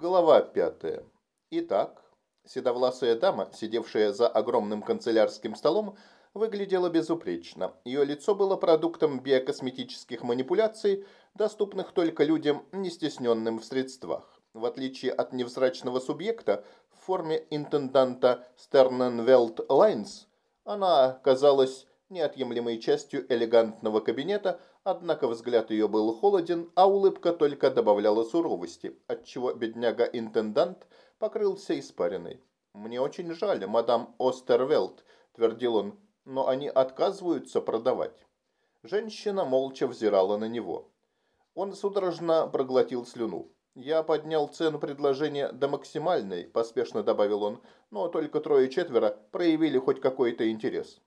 Глава пятая. Итак, седовласая дама, сидевшая за огромным канцелярским столом, выглядела безупречно. Ее лицо было продуктом биокосметических манипуляций, доступных только людям, не стесненным в средствах. В отличие от невзрачного субъекта в форме интенданта Стерненвелд Лайнс, она казалась неотъемлемой частью элегантного кабинета, однако взгляд ее был холоден, а улыбка только добавляла суровости, отчего бедняга-интендант покрылся испариной. «Мне очень жаль, мадам Остервелд», – твердил он, – «но они отказываются продавать». Женщина молча взирала на него. Он судорожно проглотил слюну. «Я поднял цену предложения до максимальной», – поспешно добавил он, – «но только трое-четверо проявили хоть какой-то интерес».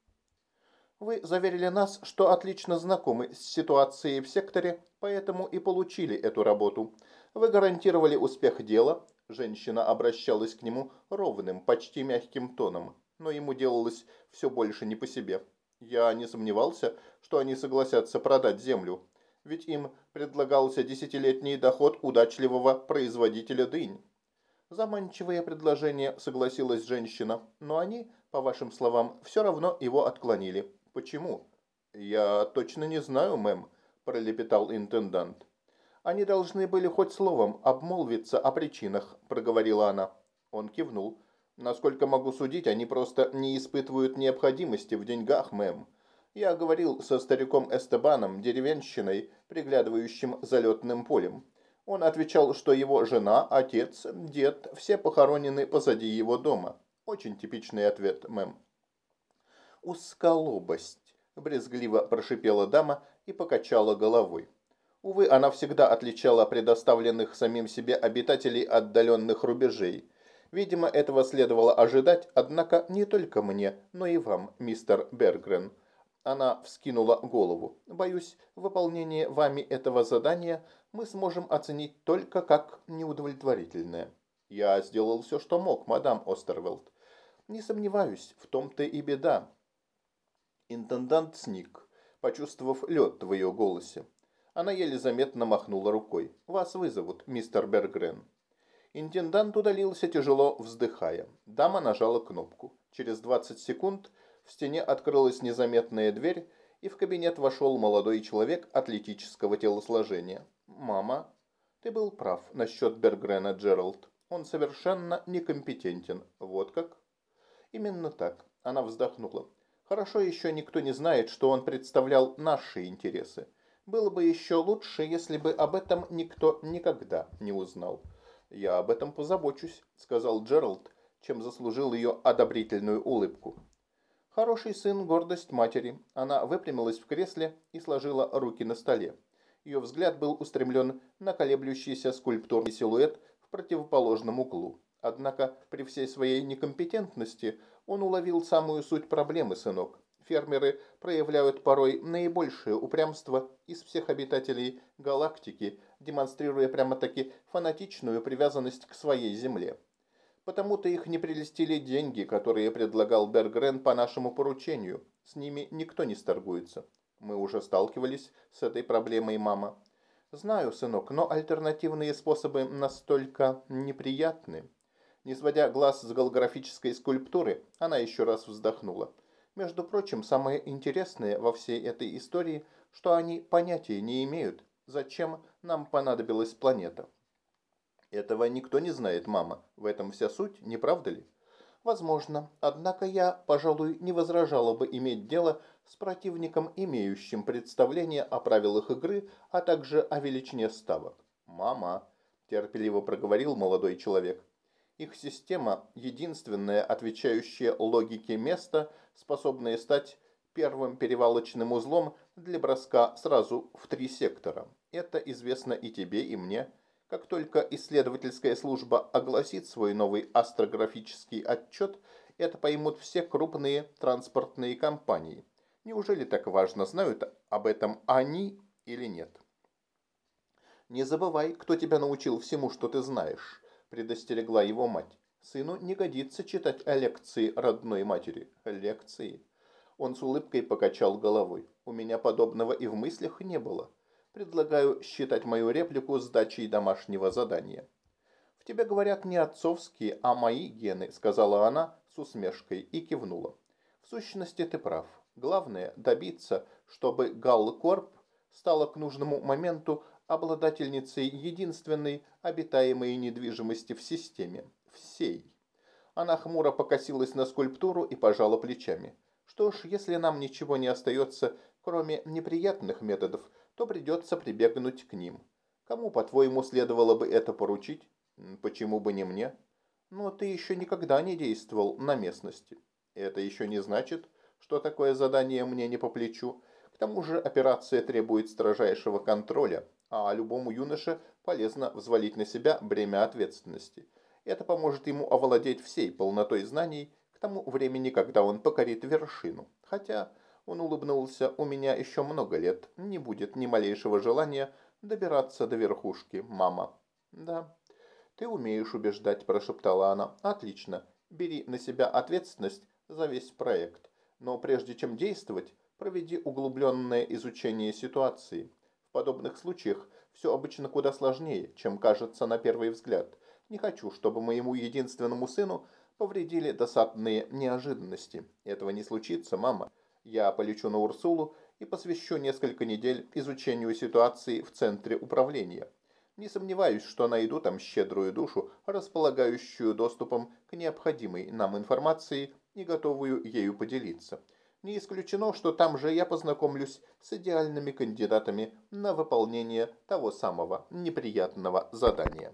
Вы заверили нас, что отлично знакомы с ситуацией в секторе, поэтому и получили эту работу. Вы гарантировали успех дела. Женщина обращалась к нему ровным, почти мягким тоном, но ему делалось все больше не по себе. Я не сомневался, что они согласятся продать землю, ведь им предлагался десятилетний доход удачливого производителя дынь. Заманчивое предложение, согласилась женщина, но они, по вашим словам, все равно его отклонили. «Почему?» «Я точно не знаю, мэм», – пролепетал интендант. «Они должны были хоть словом обмолвиться о причинах», – проговорила она. Он кивнул. «Насколько могу судить, они просто не испытывают необходимости в деньгах, мэм. Я говорил со стариком Эстебаном, деревенщиной, приглядывающим за летным полем. Он отвечал, что его жена, отец, дед, все похоронены позади его дома. Очень типичный ответ, мэм узколобость», – брезгливо прошипела дама и покачала головой. Увы, она всегда отличала предоставленных самим себе обитателей отдаленных рубежей. Видимо, этого следовало ожидать, однако не только мне, но и вам, мистер Бергрен. Она вскинула голову. Боюсь, выполнение вами этого задания мы сможем оценить только как неудовлетворительное. Я сделал все, что мог, мадам Остервелд. Не сомневаюсь, в том-то и беда. Интендант сник, почувствовав лед в ее голосе. Она еле заметно махнула рукой. «Вас вызовут, мистер Бергрен». Интендант удалился, тяжело вздыхая. Дама нажала кнопку. Через 20 секунд в стене открылась незаметная дверь, и в кабинет вошел молодой человек атлетического телосложения. «Мама, ты был прав насчет Бергрена, Джеральд. Он совершенно некомпетентен. Вот как?» «Именно так». Она вздохнула. Хорошо еще никто не знает, что он представлял наши интересы. Было бы еще лучше, если бы об этом никто никогда не узнал. «Я об этом позабочусь», — сказал Джеральд, чем заслужил ее одобрительную улыбку. Хороший сын – гордость матери. Она выпрямилась в кресле и сложила руки на столе. Ее взгляд был устремлен на колеблющийся скульптурный силуэт в противоположном углу. Однако при всей своей некомпетентности он уловил самую суть проблемы, сынок. Фермеры проявляют порой наибольшее упрямство из всех обитателей галактики, демонстрируя прямо-таки фанатичную привязанность к своей земле. Потому-то их не прелестили деньги, которые предлагал Бергрен по нашему поручению. С ними никто не сторгуется. Мы уже сталкивались с этой проблемой, мама. Знаю, сынок, но альтернативные способы настолько неприятны. Не сводя глаз с голографической скульптуры, она еще раз вздохнула. Между прочим, самое интересное во всей этой истории, что они понятия не имеют, зачем нам понадобилась планета. Этого никто не знает, мама. В этом вся суть, не правда ли? Возможно. Однако я, пожалуй, не возражала бы иметь дело с противником, имеющим представление о правилах игры, а также о величине ставок. «Мама», – терпеливо проговорил молодой человек, их система – единственное отвечающее логике место, способное стать первым перевалочным узлом для броска сразу в три сектора. Это известно и тебе, и мне. Как только исследовательская служба огласит свой новый астрографический отчет, это поймут все крупные транспортные компании. Неужели так важно, знают об этом они или нет? Не забывай, кто тебя научил всему, что ты знаешь предостерегла его мать. Сыну не годится читать лекции родной матери. Лекции. Он с улыбкой покачал головой. У меня подобного и в мыслях не было. Предлагаю считать мою реплику сдачей домашнего задания. В «В тебе говорят не отцовские, а мои гены», – сказала она с усмешкой и кивнула. «В сущности, ты прав. Главное – добиться, чтобы Галл Корп стала к нужному моменту обладательницей единственной обитаемой недвижимости в системе – всей. Она хмуро покосилась на скульптуру и пожала плечами. Что ж, если нам ничего не остается, кроме неприятных методов, то придется прибегнуть к ним. Кому, по-твоему, следовало бы это поручить? Почему бы не мне? Но ты еще никогда не действовал на местности. Это еще не значит, что такое задание мне не по плечу. К тому же операция требует строжайшего контроля, а любому юноше полезно взвалить на себя бремя ответственности. Это поможет ему овладеть всей полнотой знаний к тому времени, когда он покорит вершину. Хотя, он улыбнулся, у меня еще много лет, не будет ни малейшего желания добираться до верхушки, мама. Да, ты умеешь убеждать, прошептала она. Отлично, бери на себя ответственность за весь проект. Но прежде чем действовать, проведи углубленное изучение ситуации. Подобных случаях все обычно куда сложнее, чем кажется на первый взгляд. Не хочу, чтобы моему единственному сыну повредили досадные неожиданности. Этого не случится, мама. Я полечу на Урсулу и посвящу несколько недель изучению ситуации в центре управления. Не сомневаюсь, что найду там щедрую душу, располагающую доступом к необходимой нам информации и готовую ею поделиться. Не исключено, что там же я познакомлюсь с идеальными кандидатами на выполнение того самого неприятного задания.